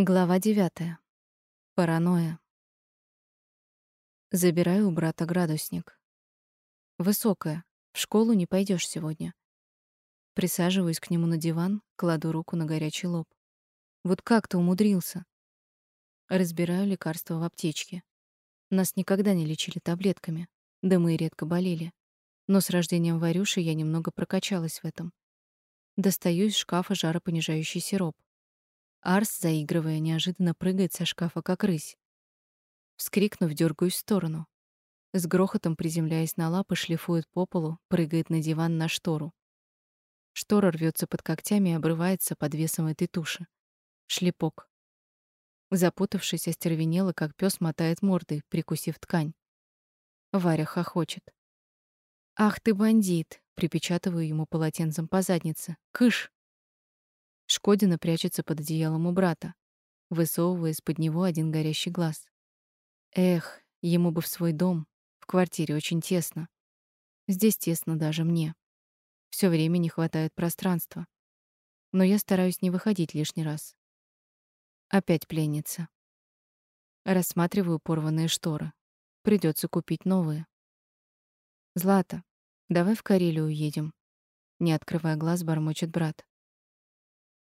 Глава 9. Паранойя. Забираю у брата градусник. Высокая. В школу не пойдешь сегодня. Присаживаюсь к нему на диван, кладу руку на горячий лоб. Вот как ты умудрился? Разбираю лекарства в аптечке. Нас никогда не лечили таблетками, да мы и редко болели. Но с рождением Варюши я немного прокачалась в этом. Достаю из шкафа жаропонижающий сироп. Арс, заигрывая, неожиданно прыгает со шкафа, как рысь. Вскрикнув, дергаюсь в сторону. С грохотом приземляясь на лапы, шлифует по полу, прыгает на диван на штору. Штора рвется под когтями и обрывается под весом этой туши. Шлепок. Запутавшись, остервенела, как пес мотает мордой, прикусив ткань. Варя хохочет. «Ах ты бандит!» — припечатываю ему полотенцем по заднице. «Кыш!» Шкодина прячется под одеялом у брата, высовывая из-под него один горящий глаз. Эх, ему бы в свой дом. В квартире очень тесно. Здесь тесно даже мне. Всё время не хватает пространства. Но я стараюсь не выходить лишний раз. Опять пленница. Рассматриваю порванные шторы. Придётся купить новые. Злата, давай в Карелию уедем. Не открывая глаз, бормочет брат.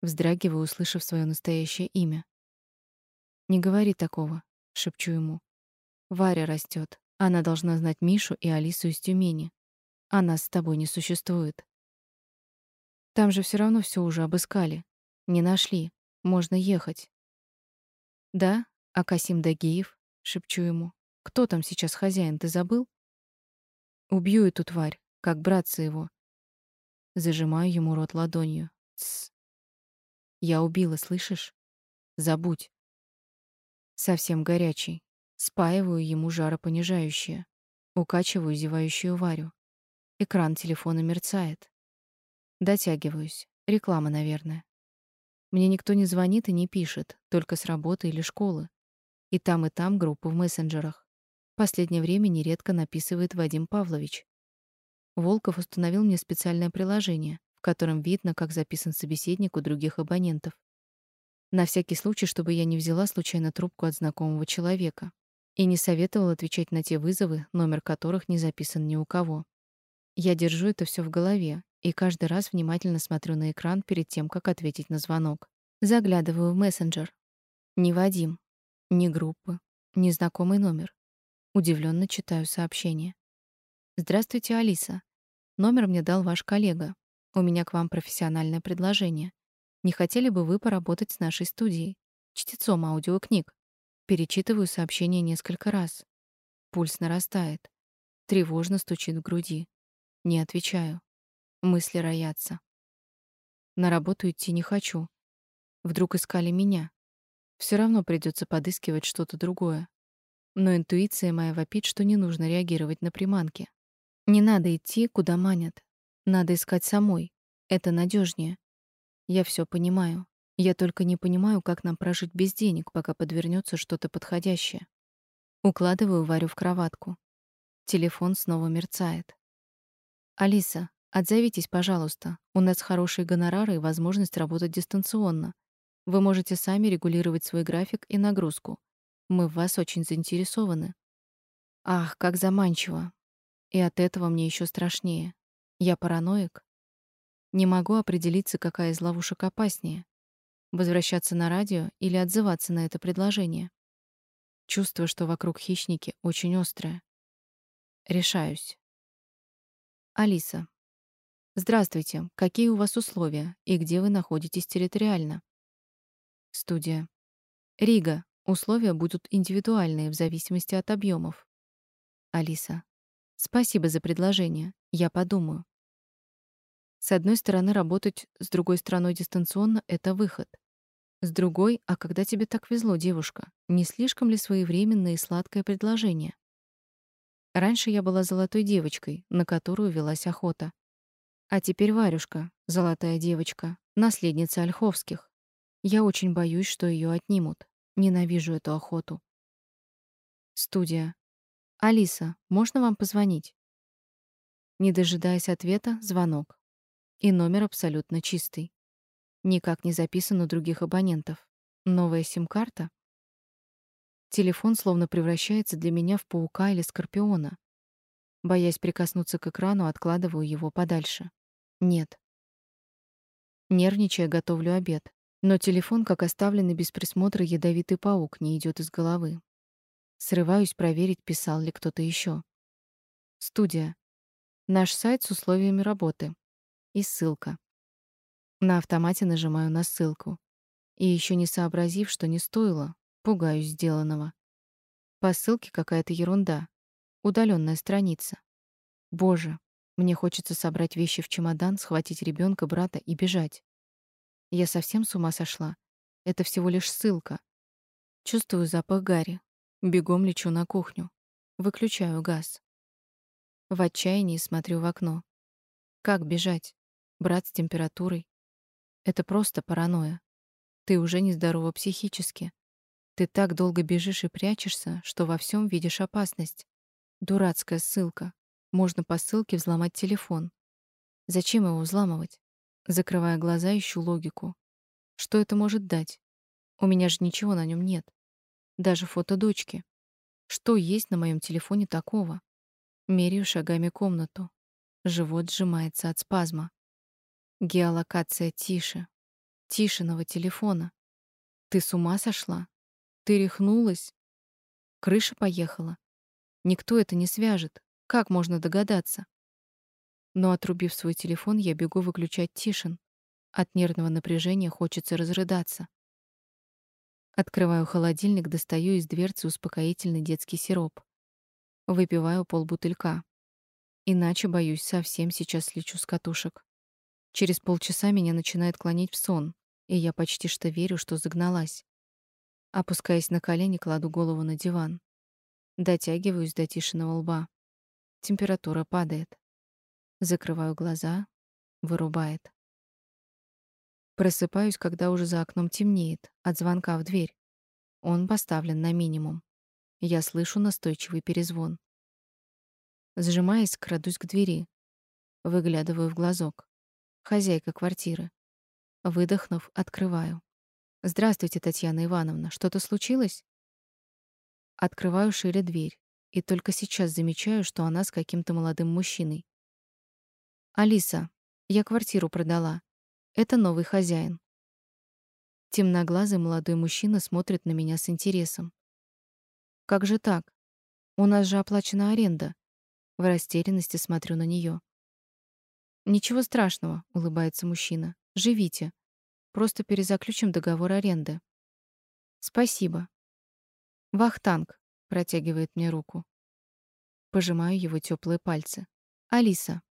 Вздрагиваю, услышав свое настоящее имя. «Не говори такого», — шепчу ему. «Варя растет. Она должна знать Мишу и Алису из Тюмени. А нас с тобой не существует. Там же все равно все уже обыскали. Не нашли. Можно ехать». «Да? А Касим Дагиев?» — шепчу ему. «Кто там сейчас хозяин, ты забыл?» «Убью эту тварь, как братца его». Зажимаю ему рот ладонью. «Тссс, я убила, слышишь? Забудь. Совсем горячий. Спаиваю ему жаропонижающее. Укачиваю зевающую Варю. Экран телефона мерцает. Дотягиваюсь. Реклама, наверное. Мне никто не звонит и не пишет, только с работы или школы. И там, и там группы в мессенджерах. Последнее время нередко написывает Вадим Павлович. Волков установил мне специальное приложение в котором видно, как записан собеседник у других абонентов. На всякий случай, чтобы я не взяла случайно трубку от знакомого человека и не советовала отвечать на те вызовы, номер которых не записан ни у кого. Я держу это все в голове и каждый раз внимательно смотрю на экран перед тем, как ответить на звонок. Заглядываю в мессенджер. Ни Вадим, ни группы, ни знакомый номер. Удивленно читаю сообщение. Здравствуйте, Алиса. Номер мне дал ваш коллега. У меня к вам профессиональное предложение. Не хотели бы вы поработать с нашей студией? Чтецом аудиокниг. Перечитываю сообщение несколько раз. Пульс нарастает. Тревожно стучит в груди. Не отвечаю. Мысли роятся. На работу идти не хочу. Вдруг искали меня. Все равно придется подыскивать что-то другое. Но интуиция моя вопит, что не нужно реагировать на приманки. Не надо идти, куда манят. Надо искать самой. Это надежнее. Я все понимаю. Я только не понимаю, как нам прожить без денег, пока подвернется что-то подходящее. Укладываю Варю в кроватку. Телефон снова мерцает. Алиса, отзовитесь, пожалуйста. У нас хорошие гонорары и возможность работать дистанционно. Вы можете сами регулировать свой график и нагрузку. Мы в вас очень заинтересованы. Ах, как заманчиво. И от этого мне еще страшнее. Я параноик? Не могу определиться, какая из ловушек опаснее. Возвращаться на радио или отзываться на это предложение. Чувство, что вокруг хищники, очень острое. Решаюсь. Алиса. Здравствуйте. Какие у вас условия и где вы находитесь территориально? Студия. Рига. Условия будут индивидуальные в зависимости от объемов. Алиса. Спасибо за предложение. Я подумаю. С одной стороны, работать с другой стороной дистанционно — это выход. С другой, а когда тебе так везло, девушка, не слишком ли своевременное и сладкое предложение? Раньше я была золотой девочкой, на которую велась охота. А теперь Варюшка, золотая девочка, наследница Ольховских. Я очень боюсь, что ее отнимут. Ненавижу эту охоту. Студия. Алиса, можно вам позвонить? Не дожидаясь ответа, звонок. И номер абсолютно чистый. Никак не записан у других абонентов. Новая сим-карта? Телефон словно превращается для меня в паука или скорпиона. Боясь прикоснуться к экрану, откладываю его подальше. Нет. Нервничая, готовлю обед. Но телефон, как оставленный без присмотра ядовитый паук, не идет из головы. Срываюсь проверить, писал ли кто-то еще. Студия. Наш сайт с условиями работы. И ссылка. На автомате нажимаю на ссылку. И еще не сообразив, что не стоило, пугаюсь сделанного. По ссылке какая-то ерунда. Удаленная страница. Боже, мне хочется собрать вещи в чемодан, схватить ребенка, брата и бежать. Я совсем с ума сошла. Это всего лишь ссылка. Чувствую запах гари. Бегом лечу на кухню. Выключаю газ. В отчаянии смотрю в окно. Как бежать? Брат с температурой. Это просто паранойя. Ты уже нездорова психически. Ты так долго бежишь и прячешься, что во всем видишь опасность. Дурацкая ссылка. Можно по ссылке взломать телефон. Зачем его взламывать? Закрывая глаза, ищу логику. Что это может дать? У меня же ничего на нем нет. Даже фото дочки. Что есть на моем телефоне такого? Меряю шагами комнату. Живот сжимается от спазма. Геолокация тише. Тишиного телефона. Ты с ума сошла? Ты рехнулась? Крыша поехала. Никто это не свяжет. Как можно догадаться? Но отрубив свой телефон, я бегу выключать Тишин. От нервного напряжения хочется разрыдаться. Открываю холодильник, достаю из дверцы успокоительный детский сироп. Выпиваю полбутылька. Иначе, боюсь, совсем сейчас слечу с катушек. Через полчаса меня начинает клонить в сон, и я почти что верю, что загналась. Опускаясь на колени, кладу голову на диван. Дотягиваюсь до тишиного лба. Температура падает. Закрываю глаза, вырубает. Просыпаюсь, когда уже за окном темнеет, от звонка в дверь. Он поставлен на минимум. Я слышу настойчивый перезвон. Сжимаясь, крадусь к двери. Выглядываю в глазок. Хозяйка квартиры. Выдохнув, открываю. «Здравствуйте, Татьяна Ивановна. Что-то случилось?» Открываю шире дверь. И только сейчас замечаю, что она с каким-то молодым мужчиной. «Алиса, я квартиру продала. Это новый хозяин». Темноглазый молодой мужчина смотрит на меня с интересом. Как же так? У нас же оплачена аренда. В растерянности смотрю на нее. Ничего страшного, улыбается мужчина. Живите. Просто перезаключим договор аренды. Спасибо. Вахтанг протягивает мне руку. Пожимаю его теплые пальцы. Алиса,